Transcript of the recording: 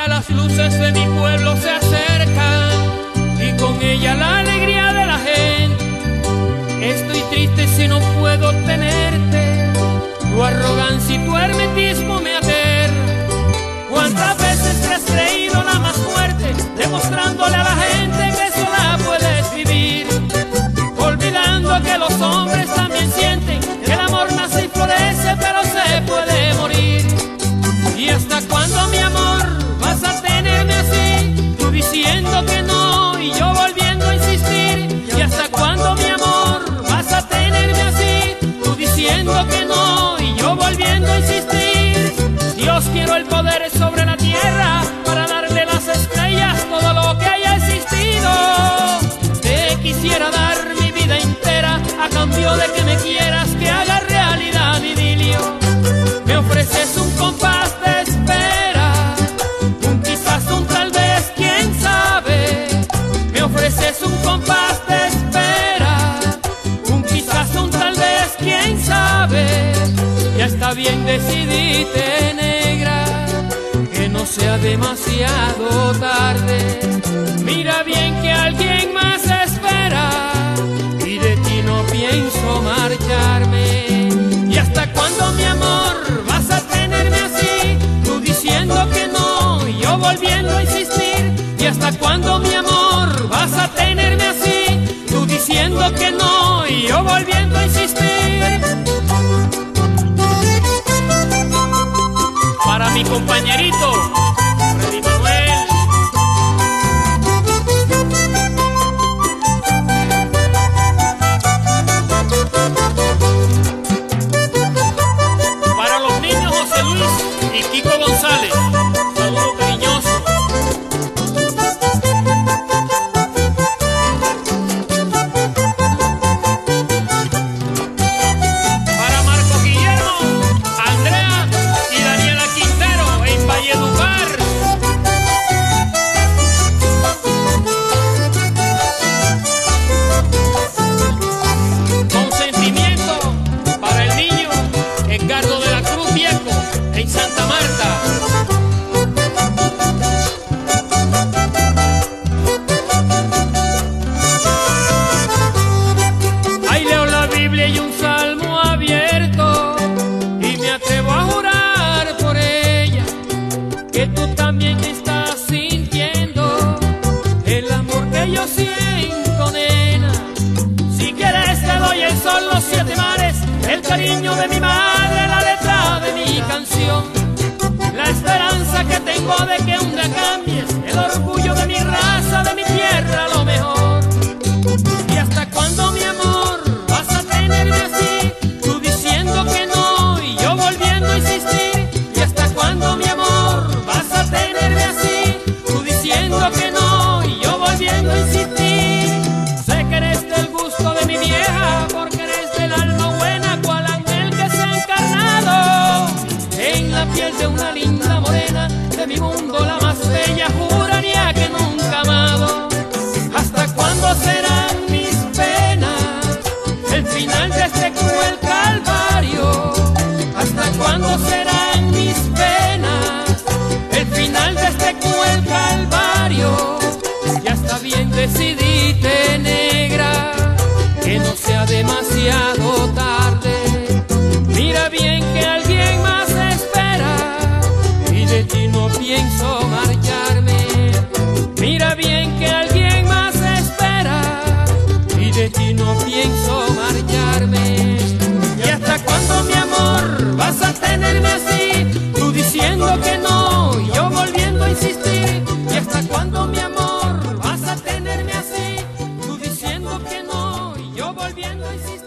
ya las luces de mi pueblo se acercan y con ella la alegría de la gente. Estoy triste si no puedo tenerte, tu arrogancia y tu hermetismo me a cambio de que me quieras que haga realidad mi idilio. Me ofreces un compás de espera, un quizás, un tal vez, quién sabe. Me ofreces un compás de espera, un quizás, un tal vez, quién sabe. Ya está bien decidite, negra, que no sea demasiado tarde mi compañerito. que tú también estás sintiendo el amor que yo siento, nena. Si quieres te doy el sol, los siete mares, el cariño de mi madre, la letra de mi canción, la esperanza que tengo de que un día cambies, el orgullo de mi raza, de mi tierra. una linda morena, de mi mundo la más bella quererme tú diciendo que no, yo volviendo a insistir, y hasta cuándo mi amor vas a tenerme así, tú diciendo que no, yo volviendo a insistir.